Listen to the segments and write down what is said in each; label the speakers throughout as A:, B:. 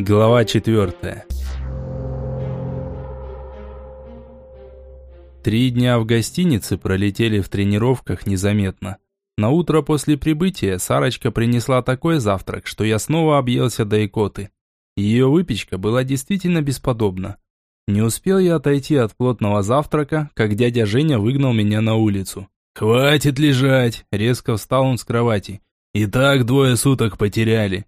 A: Глава четвертая. Три дня в гостинице пролетели в тренировках незаметно. На утро после прибытия Сарочка принесла такой завтрак, что я снова объелся до икоты. Ее выпечка была действительно бесподобна. Не успел я отойти от плотного завтрака, как дядя Женя выгнал меня на улицу.
B: «Хватит лежать!» – резко встал он с кровати. «И так двое суток потеряли.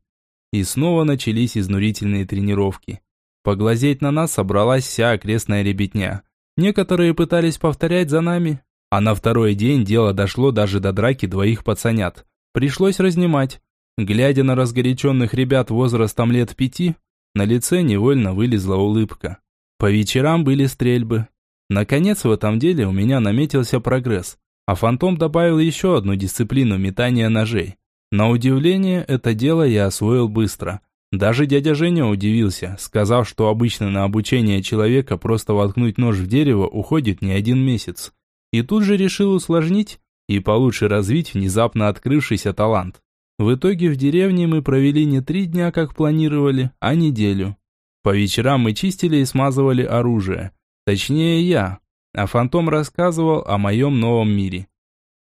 A: И снова начались изнурительные тренировки. Поглазеть на нас собралась вся окрестная ребятня. Некоторые пытались повторять за нами, а на второй день дело дошло даже до драки двоих пацанят. Пришлось разнимать. Глядя на разгоряченных ребят возрастом лет пяти, на лице невольно вылезла улыбка. По вечерам были стрельбы. Наконец в этом деле у меня наметился прогресс, а Фантом добавил еще одну дисциплину метания ножей. На удивление, это дело я освоил быстро. Даже дядя Женя удивился, сказав, что обычно на обучение человека просто воткнуть нож в дерево уходит не один месяц. И тут же решил усложнить и получше развить внезапно открывшийся талант. В итоге в деревне мы провели не три дня, как планировали, а неделю. По вечерам мы чистили и смазывали оружие. Точнее я. А Фантом рассказывал о моем новом мире.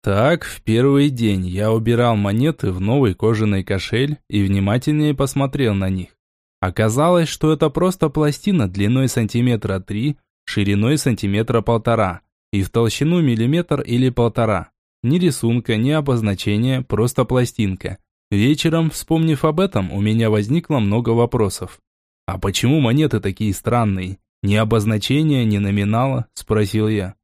A: Так, в первый день я убирал монеты в новый кожаный кошель и внимательнее посмотрел на них. Оказалось, что это просто пластина длиной сантиметра три, шириной сантиметра полтора и в толщину миллиметр или полтора. Ни рисунка, ни обозначения, просто пластинка. Вечером, вспомнив об этом, у меня возникло много вопросов. «А почему монеты такие странные? Ни обозначения, ни номинала?» – спросил я.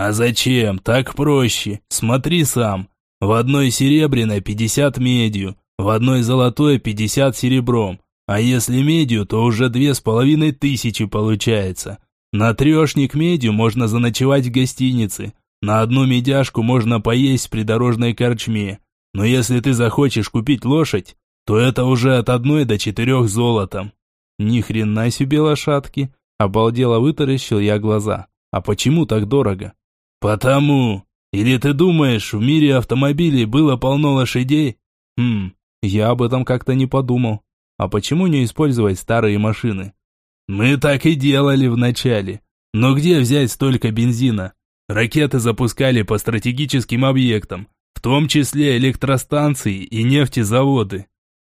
B: «А зачем? Так проще. Смотри сам. В одной серебряной 50 медью, в одной золотой 50 серебром. А если медью, то уже две с половиной тысячи получается. На трешник медью можно заночевать в гостинице. На одну медяшку можно поесть в придорожной корчме. Но если ты захочешь купить лошадь, то это уже от одной до четырех золотом.
A: Ни хрена себе лошадки. Обалдело вытаращил я глаза. А почему так дорого?
B: «Потому. Или ты думаешь, в мире автомобилей было полно лошадей?»
A: «Хм, я об этом как-то не подумал. А почему не использовать старые машины?»
B: «Мы так и делали вначале. Но где взять столько бензина? Ракеты запускали по стратегическим объектам, в том числе электростанции и нефтезаводы.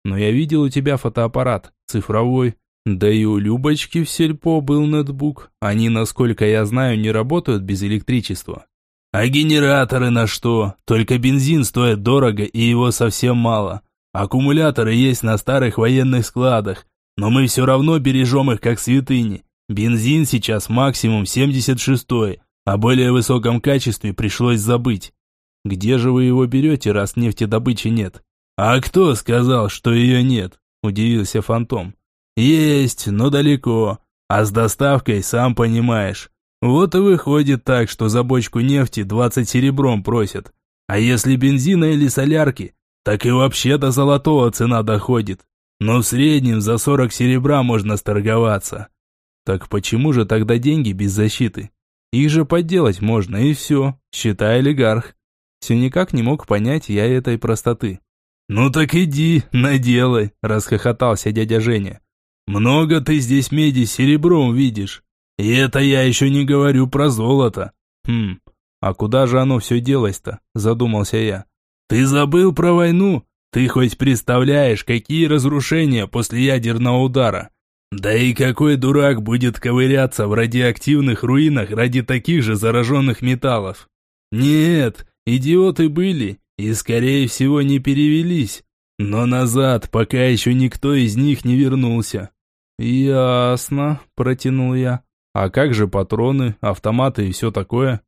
A: Но я видел у тебя фотоаппарат, цифровой. Да и у Любочки в сельпо был ноутбук. Они, насколько я знаю, не работают без электричества.
B: А генераторы на что? Только бензин стоит дорого и его совсем мало. Аккумуляторы есть на старых военных складах, но мы все равно бережем их как святыни. Бензин сейчас максимум 76-й, о более высоком качестве пришлось забыть.
A: Где же вы его берете, раз нефтедобычи нет?
B: А кто сказал, что ее нет? Удивился Фантом. Есть, но далеко. А с доставкой, сам понимаешь. Вот и выходит так, что за бочку нефти 20 серебром просят. А если бензина или солярки, так и вообще до золотого цена доходит. Но в среднем за 40 серебра можно сторговаться.
A: Так почему же тогда деньги без защиты? Их же подделать можно и все, считай олигарх. Все никак не мог понять я этой простоты.
B: «Ну так иди, наделай», – расхохотался дядя Женя. Много ты здесь меди серебром видишь. И это я еще не говорю про золото.
A: Хм, а куда же оно все делось-то? Задумался я.
B: Ты забыл про войну? Ты хоть представляешь, какие разрушения после ядерного удара? Да и какой дурак будет ковыряться в радиоактивных руинах ради таких же зараженных металлов? Нет, идиоты были и, скорее всего, не перевелись. Но назад пока еще никто из них не вернулся.
A: «Ясно», – протянул я. «А как же патроны, автоматы и все такое?»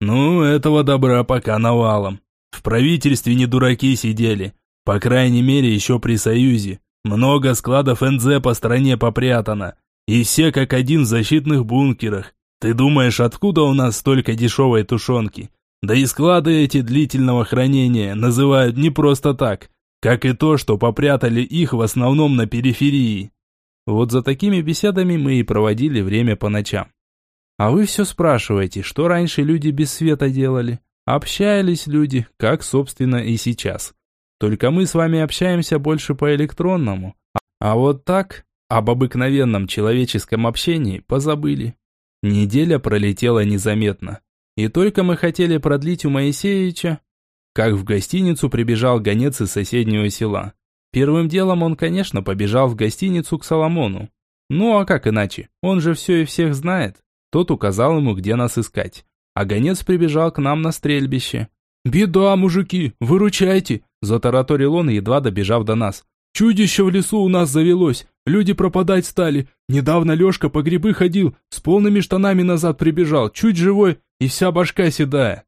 B: «Ну, этого добра пока навалом. В правительстве не дураки сидели. По крайней мере, еще при Союзе. Много складов НЗ по стране попрятано. И все как один в защитных бункерах. Ты думаешь, откуда у нас столько дешевой тушенки? Да и склады эти длительного хранения называют не просто так, как и то, что попрятали их в основном на периферии.
A: Вот за такими беседами мы и проводили время по ночам. А вы все спрашиваете, что раньше люди без света делали? Общались люди, как, собственно, и сейчас. Только мы с вами общаемся больше по электронному. А вот так, об обыкновенном человеческом общении позабыли. Неделя пролетела незаметно. И только мы хотели продлить у Моисеевича, как в гостиницу прибежал гонец из соседнего села. Первым делом он, конечно, побежал в гостиницу к Соломону. Ну а как иначе? Он же все и всех знает. Тот указал ему, где нас искать. А гонец прибежал к нам на стрельбище. «Беда, мужики, выручайте!» – затараторил он, едва добежав до нас. «Чудище в лесу у нас завелось, люди пропадать стали. Недавно Лешка по грибы ходил, с полными штанами назад прибежал, чуть живой, и вся башка седая».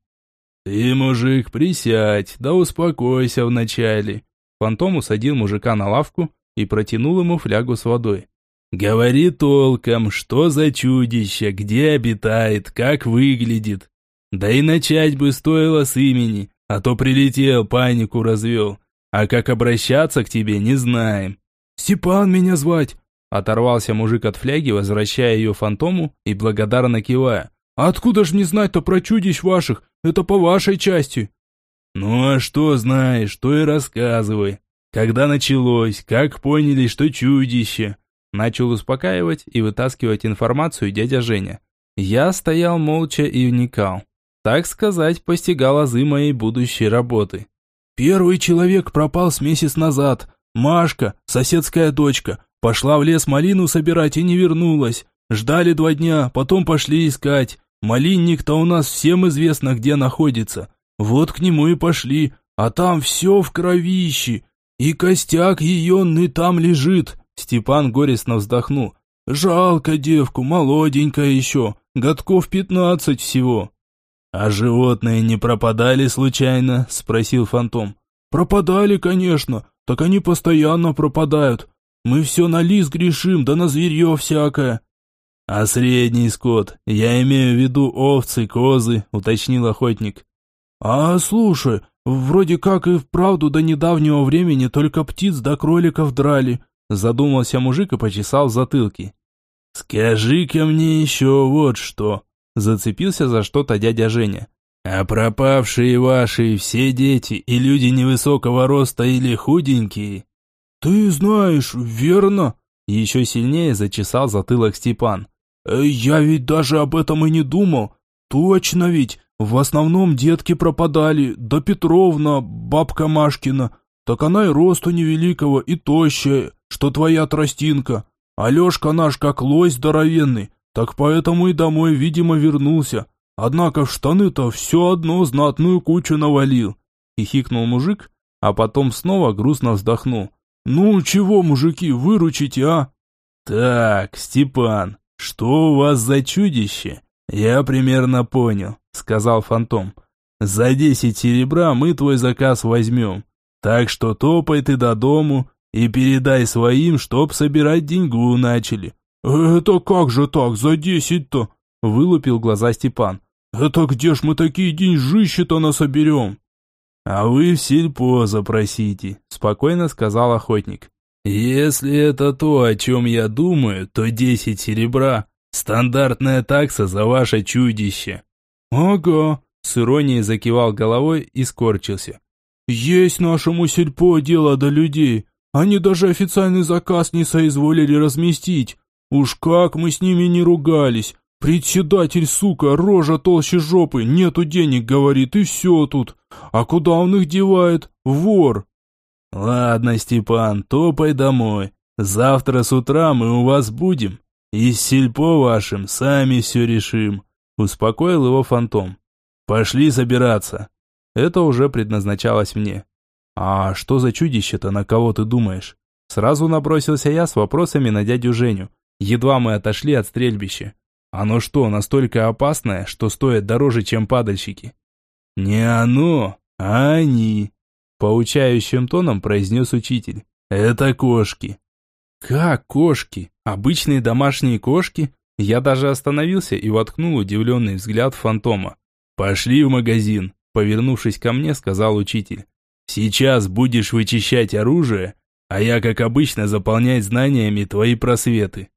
B: «Ты, мужик, присядь, да успокойся вначале».
A: Фантом усадил мужика на лавку и протянул ему флягу с водой.
B: «Говори толком, что за чудище, где обитает, как выглядит. Да и начать бы стоило с имени, а то прилетел, панику развел. А как обращаться к тебе, не знаем».
A: «Степан меня звать!» Оторвался мужик от фляги, возвращая ее фантому и благодарно кивая. «А откуда ж не знать-то про чудищ ваших? Это по вашей части».
B: «Ну а что знаешь, то и рассказывай. Когда началось, как поняли, что чудище?»
A: Начал успокаивать и вытаскивать информацию дядя Женя. Я стоял молча и уникал. Так сказать, постигал азы моей будущей работы. Первый человек пропал с месяц назад. Машка, соседская дочка, пошла в лес малину собирать и не вернулась. Ждали два дня, потом пошли искать. Малинник-то у нас всем известно, где находится. Вот к нему и пошли, а там все в кровище. И костяк ее там лежит. Степан горестно вздохнул. «Жалко девку, молоденькая еще, годков пятнадцать всего».
B: «А животные не пропадали случайно?» – спросил фантом.
A: «Пропадали, конечно, так они постоянно пропадают. Мы все на лис грешим, да на зверье всякое».
B: «А средний скот, я имею в виду овцы, козы», – уточнил охотник.
A: «А слушай, вроде как и вправду до недавнего времени только птиц да кроликов драли. Задумался мужик и почесал в затылке.
B: «Скажи-ка мне еще вот что!» Зацепился за что-то дядя Женя. «А пропавшие ваши все дети и люди невысокого роста или худенькие?»
A: «Ты знаешь, верно?»
B: Еще сильнее зачесал затылок Степан.
A: «Э, «Я ведь даже об этом и не думал. Точно ведь, в основном детки пропадали, да Петровна, бабка Машкина. Так она и росту невеликого, и тощая, что твоя тростинка. Алешка наш как лось здоровенный, так поэтому и домой, видимо, вернулся. Однако в штаны-то все одно знатную кучу навалил. Хихикнул мужик, а потом снова грустно вздохнул. «Ну, чего, мужики, выручите, а?»
B: «Так, Степан, что у вас за чудище?» «Я примерно понял», — сказал фантом. «За десять серебра мы твой заказ возьмем. Так что топай ты до дому и передай своим, чтоб собирать деньгу начали».
A: «Это как же так, за десять-то?» – вылупил глаза Степан. «Это где ж мы такие деньжищи-то насоберем?»
B: «А вы в сельпо запросите», – спокойно сказал охотник. «Если это то, о чем я думаю, то десять серебра – стандартная такса за ваше чудище».
A: «Ага», – с иронией закивал головой и скорчился. «Есть нашему сельпо дело до людей. Они даже официальный заказ не соизволили разместить. Уж как мы с ними не ругались. Председатель, сука, рожа толще жопы, нету денег, говорит, и все тут. А куда он их девает? Вор.
B: Ладно, Степан, топай домой. Завтра с утра мы у вас будем. И с сельпо вашим сами все решим. Успокоил его фантом. Пошли собираться.
A: Это уже предназначалось мне. «А что за чудище-то, на кого ты думаешь?» Сразу набросился я с вопросами на дядю Женю. Едва мы отошли от стрельбища. Оно что, настолько опасное, что стоит дороже, чем падальщики?
B: «Не оно, а они», – поучающим тоном произнес учитель. «Это кошки».
A: «Как кошки? Обычные домашние кошки?» Я даже остановился и воткнул удивленный взгляд фантома.
B: «Пошли в магазин», – повернувшись ко мне, сказал учитель. Сейчас будешь вычищать оружие, а я, как обычно, заполнять знаниями твои просветы.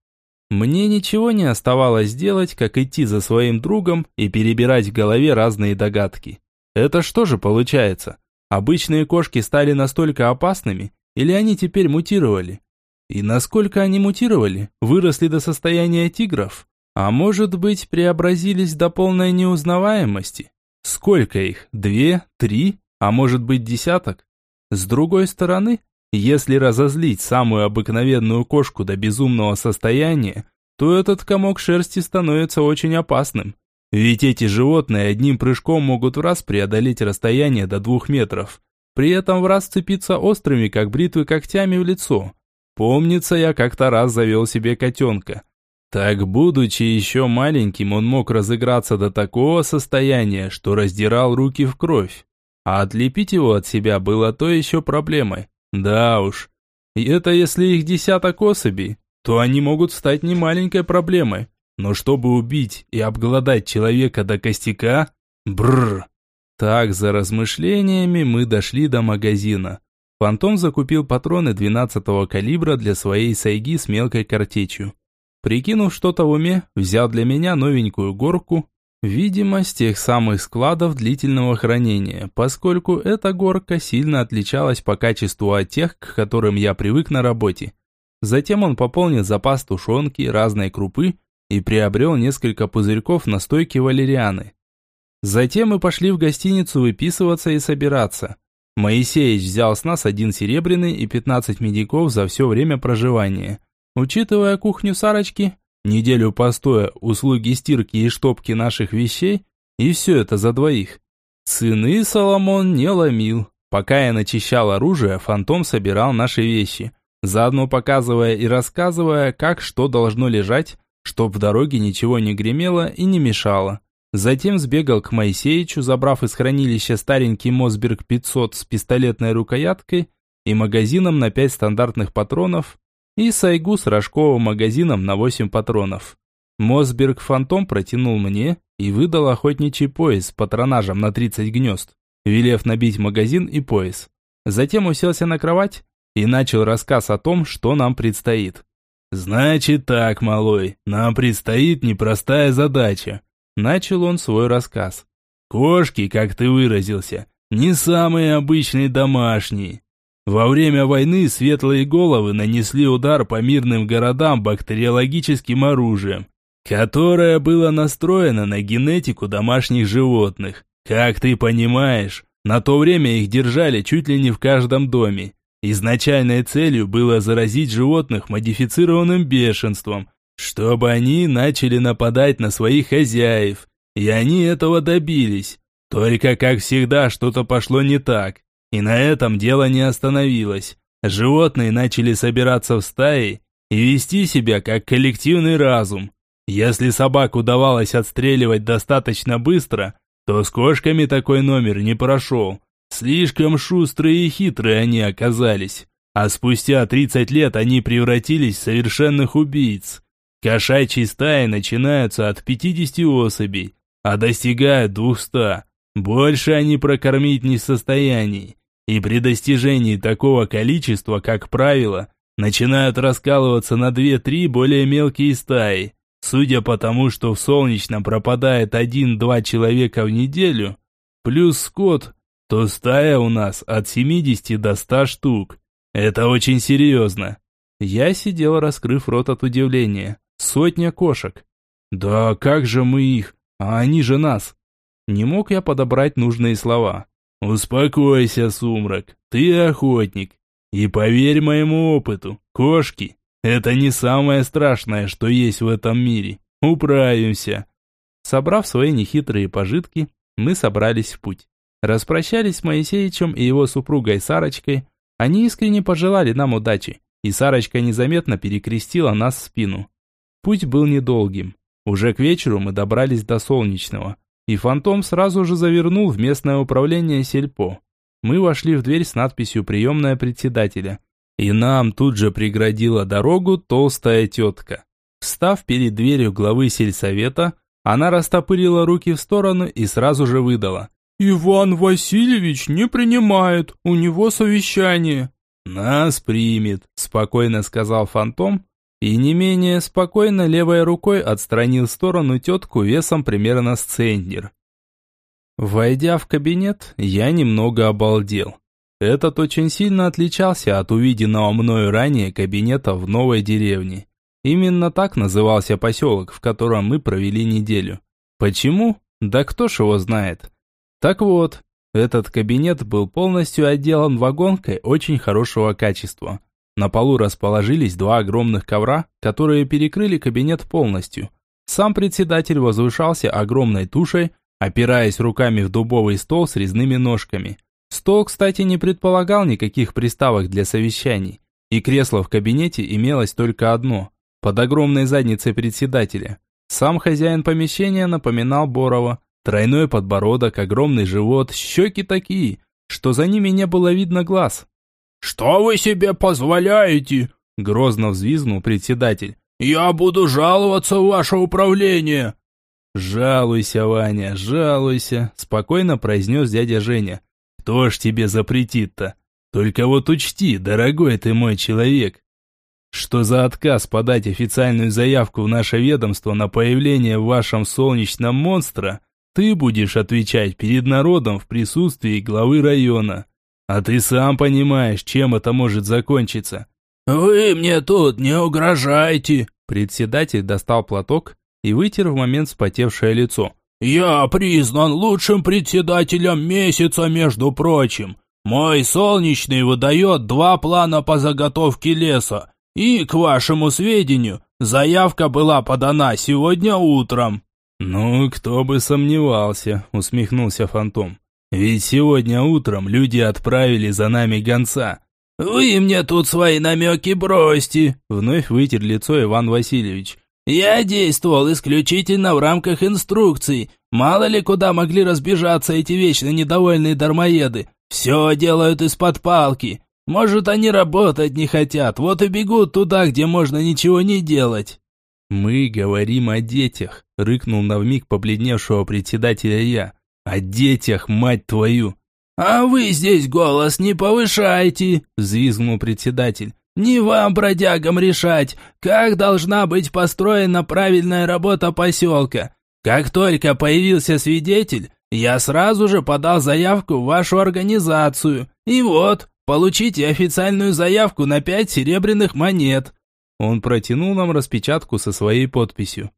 A: Мне ничего не оставалось делать, как идти за своим другом и перебирать в голове разные догадки. Это что же получается? Обычные кошки стали настолько опасными, или они теперь мутировали? И насколько они мутировали, выросли до состояния тигров, а может быть преобразились до полной неузнаваемости? Сколько их? Две? Три? А может быть десяток? С другой стороны, если разозлить самую обыкновенную кошку до безумного состояния, то этот комок шерсти становится очень опасным. Ведь эти животные одним прыжком могут в раз преодолеть расстояние до двух метров. При этом в раз цепиться острыми, как бритвы, когтями в лицо. Помнится, я как-то раз завел себе котенка. Так, будучи еще маленьким, он мог разыграться до такого состояния, что раздирал руки в кровь. А отлепить его от себя было то еще проблемой. Да уж. И это если их десяток особей, то они могут стать немаленькой проблемой. Но чтобы убить и обглодать человека до костяка, бррр. Так, за размышлениями мы дошли до магазина. Фантом закупил патроны 12-го калибра для своей сайги с мелкой картечью. Прикинув что-то в уме, взял для меня новенькую горку, видимо, с тех самых складов длительного хранения, поскольку эта горка сильно отличалась по качеству от тех, к которым я привык на работе. Затем он пополнил запас тушенки, разной крупы и приобрел несколько пузырьков настойки валерианы. Затем мы пошли в гостиницу выписываться и собираться. Моисеич взял с нас один серебряный и 15 медиков за все время проживания. Учитывая кухню Сарочки, неделю постоя, услуги стирки и штопки наших вещей, и все это за двоих. Цены Соломон не ломил. Пока я начищал оружие, Фантом собирал наши вещи, заодно показывая и рассказывая, как что должно лежать, чтоб в дороге ничего не гремело и не мешало. Затем сбегал к Моисеичу, забрав из хранилища старенький Мосберг 500 с пистолетной рукояткой и магазином на 5 стандартных патронов, и Сайгу с рожковым магазином на 8 патронов. Мосберг Фантом протянул мне и выдал охотничий пояс с патронажем на 30 гнезд, велев набить магазин и пояс. Затем уселся на кровать и начал рассказ о том, что нам предстоит. «Значит так, малой, нам предстоит непростая задача», – начал он свой рассказ. «Кошки, как ты выразился, не самые обычные домашние. Во время войны светлые головы нанесли удар по мирным городам бактериологическим оружием, которое было настроено на генетику домашних животных. Как ты понимаешь, на то время их держали чуть ли не в каждом доме. Изначальной целью было заразить животных модифицированным бешенством, чтобы они начали нападать на своих хозяев. И они этого добились. Только, как всегда, что-то пошло не так. И на этом дело не остановилось. Животные начали собираться в стаи и вести себя как коллективный разум. Если собак удавалось отстреливать достаточно быстро, то с кошками такой номер не прошел. Слишком шустрые и хитрые они оказались. А спустя 30 лет они превратились в совершенных убийц. Кошачьи стаи начинаются от 50 особей, а достигают 200. Больше они прокормить не в состоянии. И при достижении такого количества, как правило, начинают раскалываться на 2-3 более мелкие стаи. Судя по тому, что в солнечном пропадает 1-2 человека в неделю, плюс скот, то стая у нас от 70 до 100 штук. Это очень серьезно. Я сидел, раскрыв рот от удивления. Сотня кошек. Да как же мы их? А они же нас. Не мог я подобрать нужные слова. Успокойся, сумрак. Ты охотник. И поверь моему опыту, кошки – это не самое страшное, что есть в этом мире. Управимся. Собрав свои нехитрые пожитки, мы собрались в путь. Распрощались с Моисеичем и его супругой Сарочкой. Они искренне пожелали нам удачи, и Сарочка незаметно перекрестила нас в спину. Путь был недолгим. Уже к вечеру мы добрались до Солнечного, и Фантом сразу же завернул в местное управление сельпо. Мы вошли в дверь с надписью «Приемная председателя», и нам тут же преградила дорогу толстая тетка. Встав перед дверью главы сельсовета, она растопырила руки в сторону и сразу же выдала. «Иван Васильевич не принимает, у него совещание». «Нас примет», – спокойно сказал фантом, и не менее спокойно левой рукой отстранил в сторону тетку весом примерно с центнер. Войдя в кабинет, я немного обалдел. Этот очень сильно отличался от увиденного мною ранее кабинета в новой деревне. Именно так назывался поселок, в котором мы провели неделю. Почему? Да кто ж его знает. Так вот, этот кабинет был полностью отделан вагонкой очень хорошего качества. На полу расположились два огромных ковра, которые перекрыли кабинет полностью. Сам председатель возвышался огромной тушей, опираясь руками в дубовый стол с резными ножками. Стол, кстати, не предполагал никаких приставок для совещаний, и кресло в кабинете имелось только одно, под огромной задницей председателя. Сам хозяин помещения напоминал Борова. Тройной подбородок, огромный живот, щеки такие, что за ними не было видно глаз.
B: «Что вы себе позволяете?»
A: – грозно взвизгнул председатель.
B: «Я буду жаловаться в ваше управление!»
A: «Жалуйся, Ваня, жалуйся», – спокойно произнес дядя Женя. «Кто ж тебе запретит-то? Только вот учти, дорогой ты мой человек, что за отказ подать официальную заявку в наше ведомство на появление в вашем солнечном монстра ты будешь отвечать перед народом в присутствии главы района. А ты сам понимаешь, чем это может закончиться.
B: «Вы мне тут не угрожайте!»
A: Председатель достал платок и вытер в момент вспотевшее лицо.
B: «Я признан лучшим председателем месяца, между прочим. Мой солнечный выдает два плана по заготовке леса. И, к вашему сведению, заявка была подана сегодня утром».
A: «Ну, кто бы сомневался», — усмехнулся Фантом. «Ведь сегодня утром люди отправили за нами гонца.
B: «Вы мне тут свои намеки бросьте!»
A: Вновь вытер лицо Иван Васильевич.
B: «Я действовал исключительно в рамках инструкций. Мало ли куда могли разбежаться эти вечно недовольные дармоеды. Все делают из-под палки. Может, они работать не хотят, вот и бегут туда, где можно ничего не делать».
A: «Мы говорим о детях», — рыкнул на вмиг побледневшего председателя я. «О детях, мать твою!»
B: «А вы здесь голос не повышайте!» – взвизгнул председатель. «Не вам, бродягам, решать, как должна быть построена правильная работа поселка. Как только появился свидетель, я сразу же подал заявку в вашу организацию. И вот, получите официальную заявку на пять серебряных монет».
A: Он протянул нам распечатку со своей подписью.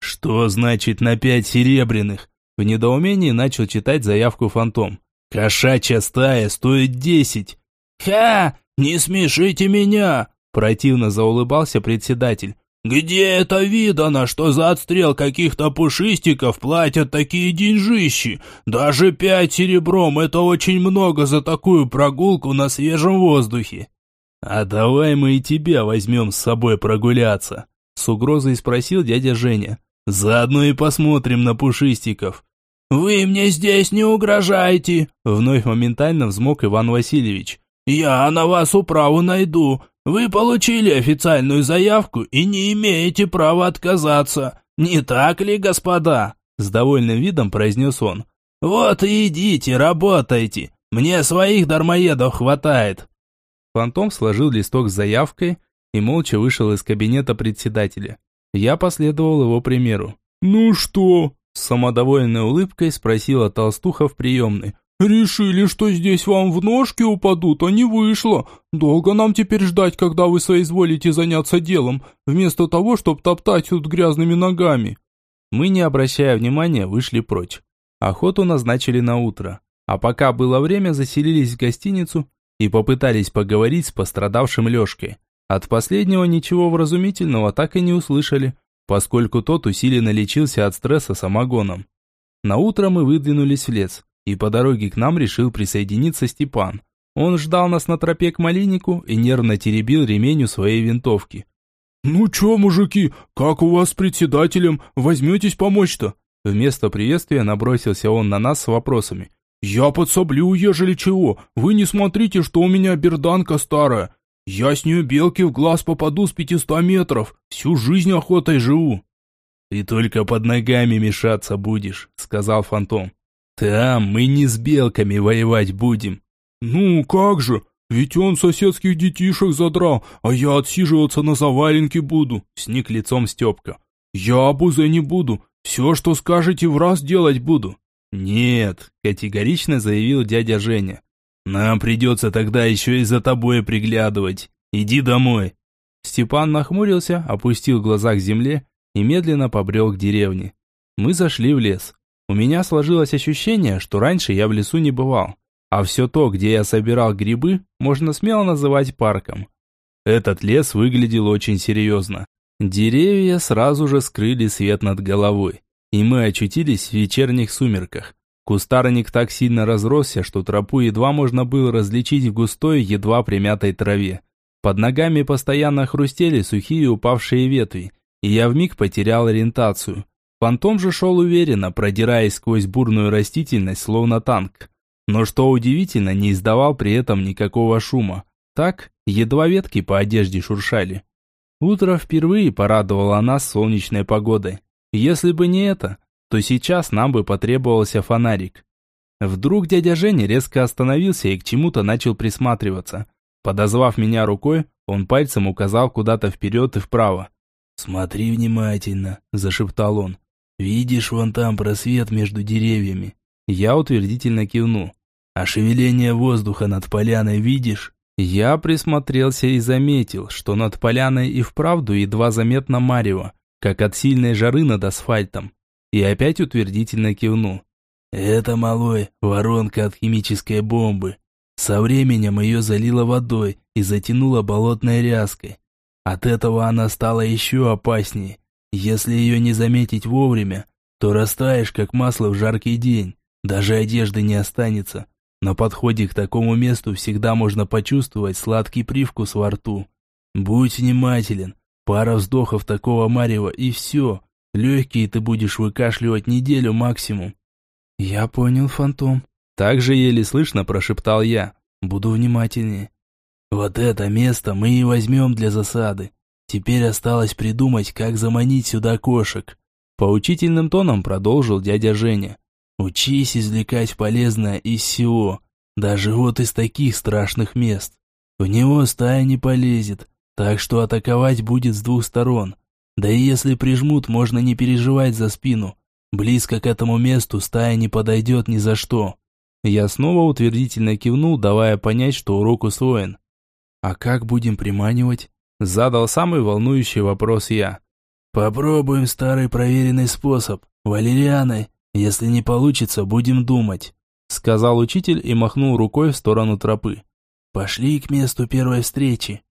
A: «Что значит на пять серебряных?» В недоумении начал читать заявку фантом. Кошачья стая стоит десять.
B: Ха! Не смешите меня!
A: Противно заулыбался председатель.
B: «Где это видано, что за отстрел каких-то пушистиков платят такие деньжищи? Даже пять серебром – это очень много за такую прогулку на свежем воздухе».
A: «А давай мы и тебя возьмем с собой прогуляться», – с угрозой спросил дядя Женя. «Заодно и посмотрим на пушистиков.
B: «Вы мне здесь не угрожаете!»
A: Вновь моментально взмок Иван Васильевич.
B: «Я на вас управу найду. Вы получили официальную заявку и не имеете права отказаться. Не так ли, господа?»
A: С довольным видом произнес он.
B: «Вот и идите, работайте. Мне своих дармоедов хватает».
A: Фантом сложил листок с заявкой и молча вышел из кабинета председателя. Я последовал его примеру.
B: «Ну что?»
A: С самодовольной улыбкой спросила толстуха в приемной.
B: «Решили, что здесь вам в ножки упадут, а не вышло. Долго нам теперь ждать, когда вы соизволите заняться делом, вместо того, чтобы топтать тут грязными ногами».
A: Мы, не обращая внимания, вышли прочь. Охоту назначили на утро. А пока было время, заселились в гостиницу и попытались поговорить с пострадавшим Лешкой. От последнего ничего вразумительного так и не услышали поскольку тот усиленно лечился от стресса самогоном. На утро мы выдвинулись в лес, и по дороге к нам решил присоединиться Степан. Он ждал нас на тропе к малиннику и нервно теребил ремень у своей винтовки.
B: «Ну чё, мужики, как у вас с председателем? Возьметесь помочь-то?»
A: Вместо приветствия набросился он на нас с вопросами.
B: «Я подсоблю, ежели чего. Вы не смотрите, что у меня берданка старая. Я с нее белки в глаз попаду с пятиста метров. Всю жизнь охотой живу.
A: Ты только под ногами мешаться будешь, сказал фантом. Там мы не с белками воевать будем.
B: Ну, как же? Ведь он соседских детишек задрал, а я отсиживаться на заваленке буду, сник лицом Степка. Я обузой не буду, все, что скажете, в раз делать буду.
A: Нет, категорично заявил дядя Женя.
B: Нам придется тогда еще и за тобой приглядывать. Иди домой.
A: Степан нахмурился, опустил глаза к земле и медленно побрел к деревне. Мы зашли в лес. У меня сложилось ощущение, что раньше я в лесу не бывал. А все то, где я собирал грибы, можно смело называть парком. Этот лес выглядел очень серьезно. Деревья сразу же скрыли свет над головой, и мы очутились в вечерних сумерках. Кустарник так сильно разросся, что тропу едва можно было различить в густой, едва примятой траве. Под ногами постоянно хрустели сухие упавшие ветви, и я вмиг потерял ориентацию. Фантом же шел уверенно, продираясь сквозь бурную растительность, словно танк но что удивительно, не издавал при этом никакого шума. Так, едва ветки по одежде шуршали. Утро впервые порадовало нас солнечной погодой. Если бы не это, то сейчас нам бы потребовался фонарик. Вдруг дядя Женя резко остановился и к чему-то начал присматриваться. Подозвав меня рукой, он пальцем указал куда-то вперед и вправо.
B: «Смотри внимательно», – зашептал он. «Видишь вон там просвет между деревьями?
A: Я утвердительно кивнул.
B: «А шевеление воздуха над поляной видишь?»
A: Я присмотрелся и заметил, что над поляной и вправду едва заметно марево, как от сильной жары над асфальтом. И опять утвердительно кивнул.
B: «Это, малой, воронка от химической бомбы. Со временем ее залило водой и затянуло болотной ряской. От этого она стала еще опаснее. Если ее не заметить вовремя, то растаешь, как масло в жаркий день. Даже одежды не останется. На подходе к такому месту всегда можно почувствовать сладкий привкус во рту. Будь внимателен. Пара вздохов такого марева и все. Легкие ты будешь выкашливать неделю максимум.
A: Я понял, фантом. Так же еле слышно прошептал я. Буду внимательнее.
B: Вот это место мы и возьмем для засады. Теперь осталось придумать, как заманить сюда кошек.
A: Поучительным тоном продолжил дядя Женя.
B: Учись извлекать полезное из всего, даже вот из таких страшных мест. В него стая не полезет, так что атаковать будет с двух сторон. Да и если прижмут, можно не переживать за спину. Близко к этому месту стая не подойдет ни за что.
A: Я снова утвердительно кивнул, давая понять, что урок усвоен. «А как будем приманивать?» Задал самый волнующий вопрос я.
B: «Попробуем старый проверенный способ. Валерианой. «Если не получится, будем думать», — сказал учитель и махнул рукой в сторону тропы. «Пошли к месту первой встречи».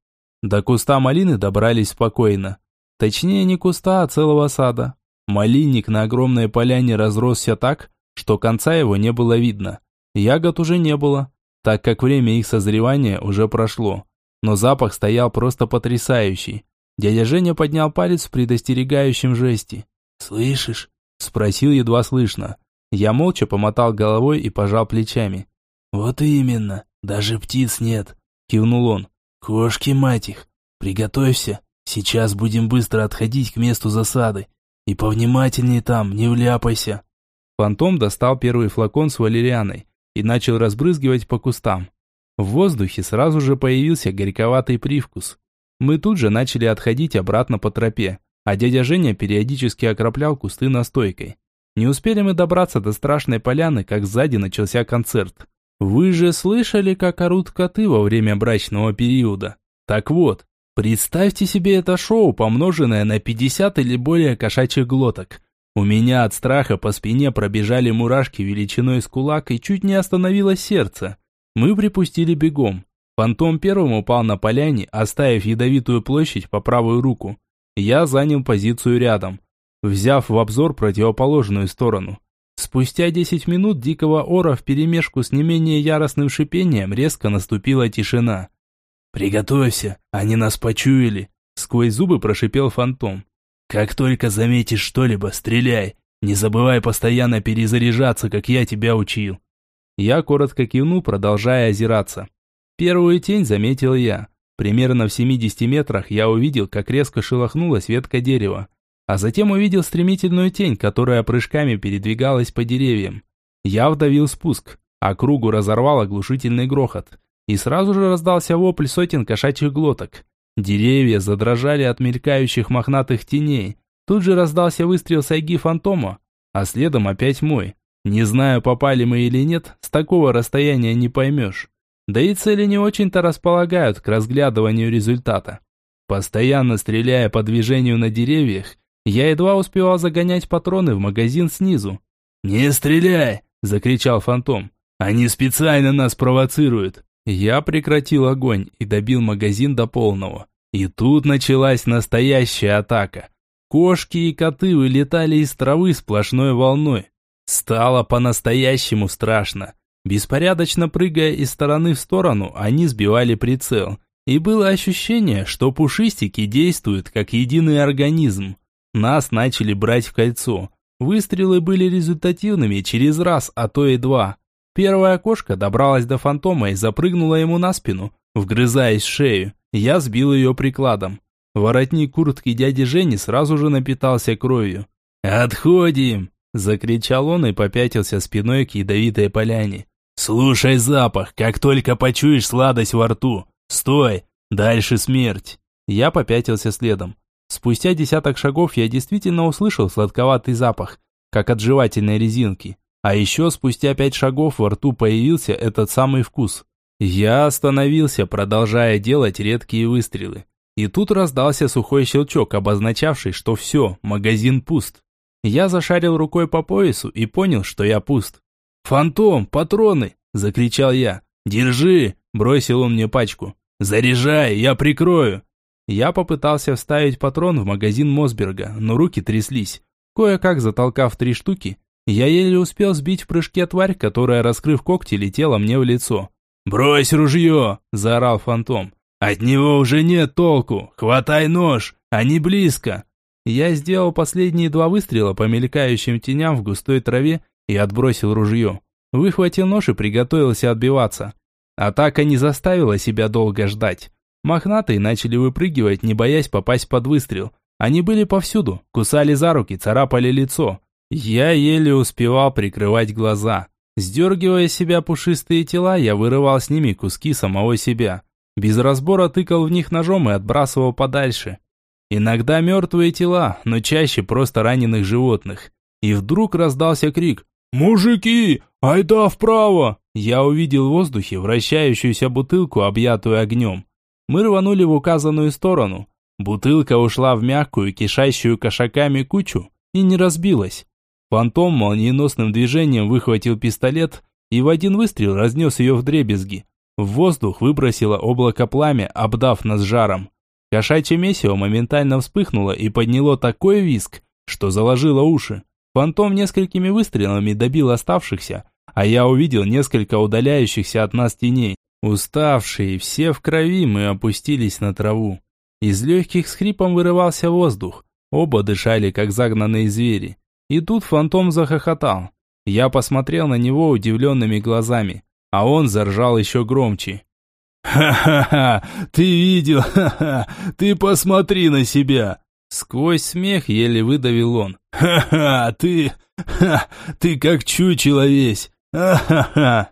A: До куста малины добрались спокойно. Точнее, не куста, а целого сада. Малинник на огромной поляне разросся так, что конца его не было видно. Ягод уже не было, так как время их созревания уже прошло. Но запах стоял просто потрясающий. Дядя Женя поднял палец в предостерегающем жесте.
B: «Слышишь?
A: Спросил едва слышно. Я молча помотал головой и пожал плечами.
B: «Вот именно, даже птиц нет», – кивнул он. «Кошки, мать их, приготовься, сейчас будем быстро отходить к месту засады. И повнимательней там, не вляпайся».
A: Фантом достал первый флакон с валерианой и начал разбрызгивать по кустам. В воздухе сразу же появился горьковатый привкус. Мы тут же начали отходить обратно по тропе а дядя Женя периодически окроплял кусты настойкой. Не успели мы добраться до страшной поляны, как сзади начался концерт. Вы же слышали, как орут коты во время брачного периода? Так вот, представьте себе это шоу, помноженное на 50 или более кошачьих глоток. У меня от страха по спине пробежали мурашки величиной с кулак и чуть не остановилось сердце. Мы припустили бегом. Фантом первым упал на поляне, оставив ядовитую площадь по правую руку. Я занял позицию рядом, взяв в обзор противоположную сторону. Спустя 10 минут дикого ора вперемешку с не менее яростным шипением резко наступила тишина.
B: «Приготовься, они нас почуяли!»
A: Сквозь зубы прошипел фантом.
B: «Как только заметишь что-либо, стреляй! Не забывай постоянно перезаряжаться, как я тебя учил!»
A: Я коротко кивнул, продолжая озираться. Первую тень заметил я. Примерно в 70 метрах я увидел, как резко шелохнулась ветка дерева, а затем увидел стремительную тень, которая прыжками передвигалась по деревьям. Я вдавил спуск, а кругу разорвал оглушительный грохот, и сразу же раздался вопль сотен кошачьих глоток. Деревья задрожали от мелькающих мохнатых теней. Тут же раздался выстрел сайги фантома, а следом опять мой. Не знаю, попали мы или нет, с такого расстояния не поймешь. Да и цели не очень-то располагают к разглядыванию результата. Постоянно стреляя по движению на деревьях, я едва успевал загонять патроны в магазин снизу.
B: «Не стреляй!» – закричал фантом. «Они специально нас провоцируют!»
A: Я прекратил огонь и добил магазин до полного. И тут началась настоящая атака. Кошки и коты вылетали из травы сплошной волной. Стало по-настоящему страшно. Беспорядочно прыгая из стороны в сторону, они сбивали прицел. И было ощущение, что пушистики действуют как единый организм. Нас начали брать в кольцо. Выстрелы были результативными через раз, а то и два. Первая кошка добралась до фантома и запрыгнула ему на спину, вгрызаясь в шею. Я сбил ее прикладом. Воротник куртки дяди Жени сразу же напитался кровью.
B: «Отходим!»
A: – закричал он и попятился спиной к ядовитой поляне.
B: «Слушай запах, как только почуешь сладость во рту. Стой! Дальше смерть!»
A: Я попятился следом. Спустя десяток шагов я действительно услышал сладковатый запах, как от жевательной резинки. А еще спустя пять шагов во рту появился этот самый вкус. Я остановился, продолжая делать редкие выстрелы. И тут раздался сухой щелчок, обозначавший, что все, магазин пуст. Я зашарил рукой по поясу и понял, что я пуст.
B: «Фантом, патроны!» – закричал я.
A: «Держи!» – бросил он мне пачку.
B: «Заряжай, я прикрою!»
A: Я попытался вставить патрон в магазин Мосберга, но руки тряслись. Кое-как затолкав три штуки, я еле успел сбить в прыжке тварь, которая, раскрыв когти, летела мне в лицо.
B: «Брось ружье!» – заорал фантом. «От него уже нет толку! Хватай нож! Они близко!»
A: Я сделал последние два выстрела по мелькающим теням в густой траве и отбросил ружье. Выхватил нож и приготовился отбиваться. Атака не заставила себя долго ждать. Мохнатые начали выпрыгивать, не боясь попасть под выстрел. Они были повсюду, кусали за руки, царапали лицо. Я еле успевал прикрывать глаза. Сдергивая себя пушистые тела, я вырывал с ними куски самого себя. Без разбора тыкал в них ножом и отбрасывал подальше. Иногда мертвые тела, но чаще просто раненых животных. И вдруг раздался крик «Мужики, айда вправо!» Я увидел в воздухе вращающуюся бутылку, объятую огнем. Мы рванули в указанную сторону. Бутылка ушла в мягкую, кишащую кошаками кучу и не разбилась. Фантом молниеносным движением выхватил пистолет и в один выстрел разнес ее в дребезги. В воздух выбросило облако пламя, обдав нас жаром. Кошачье месиво моментально вспыхнуло и подняло такой виск, что заложило уши. Фантом несколькими выстрелами добил оставшихся, а я увидел несколько удаляющихся от нас теней. Уставшие, все в крови, мы опустились на траву. Из легких с хрипом вырывался воздух. Оба дышали, как загнанные звери. И тут фантом захохотал. Я посмотрел на него удивленными глазами, а он заржал еще громче.
B: «Ха-ха-ха! Ты видел? Ха-ха! Ты посмотри на себя!»
A: Сквозь смех еле выдавил он.
B: «Ха-ха! Ты... Ха! Ты как чучело весь! Ха-ха-ха!»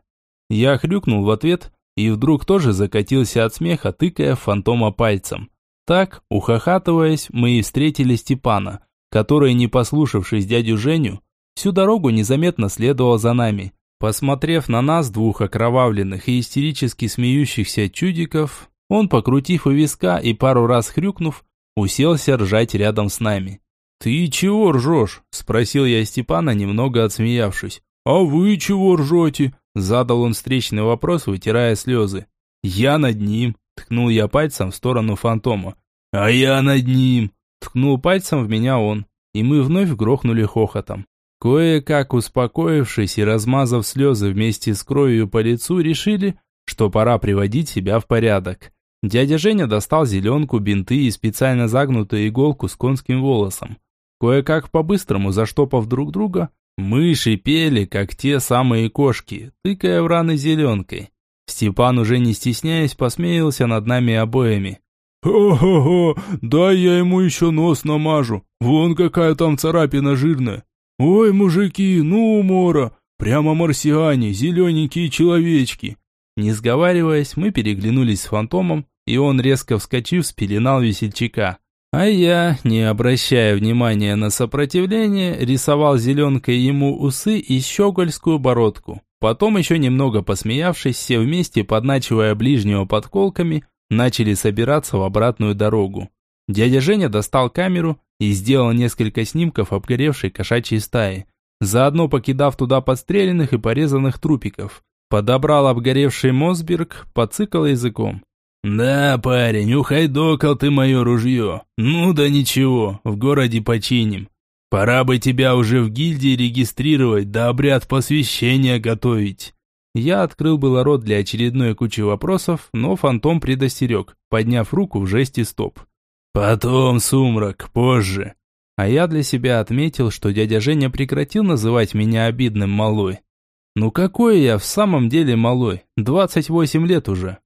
A: Я хрюкнул в ответ и вдруг тоже закатился от смеха, тыкая фантома пальцем. Так, ухахатываясь, мы и встретили Степана, который, не послушавшись дядю Женю, всю дорогу незаметно следовал за нами. Посмотрев на нас, двух окровавленных и истерически смеющихся чудиков, он, покрутив у виска и пару раз хрюкнув, уселся ржать рядом с нами. «Ты чего ржешь?» – спросил я Степана, немного отсмеявшись. «А вы чего ржете?» – задал он встречный вопрос, вытирая слезы. «Я над ним», – ткнул я пальцем в сторону фантома.
B: «А я над ним»,
A: Ткнул пальцем в меня он, и мы вновь грохнули хохотом. Кое-как успокоившись и размазав слезы вместе с кровью по лицу, решили, что пора приводить себя в порядок. Дядя Женя достал зеленку, бинты и специально загнутую иголку с конским волосом. Кое-как по-быстрому заштопав друг друга, мы шипели, как те самые кошки, тыкая в раны зеленкой. Степан, уже не стесняясь, посмеялся над нами обоими.
B: «Хо-хо-хо, дай я ему еще нос намажу, вон какая там царапина жирная. Ой, мужики, ну умора, прямо марсиане, зелененькие человечки».
A: Не сговариваясь, мы переглянулись с фантомом, и он, резко вскочив, спеленал весельчака. А я, не обращая внимания на сопротивление, рисовал зеленкой ему усы и щегольскую бородку. Потом еще немного посмеявшись, все вместе, подначивая ближнего подколками, начали собираться в обратную дорогу. Дядя Женя достал камеру и сделал несколько снимков обгоревшей кошачьей стаи, заодно покидав туда подстреленных и порезанных трупиков. Подобрал обгоревший Мосберг, поцикал языком.
B: «Да, парень, ухайдокал ты мое ружье. Ну да ничего, в городе починим. Пора бы тебя уже в гильдии регистрировать, да обряд посвящения готовить».
A: Я открыл было рот для очередной кучи вопросов, но фантом предостерег, подняв руку в жесте стоп.
B: «Потом, сумрак, позже».
A: А я для себя отметил, что дядя Женя прекратил называть меня обидным малой. Ну какой я в самом деле малой, 28 лет уже.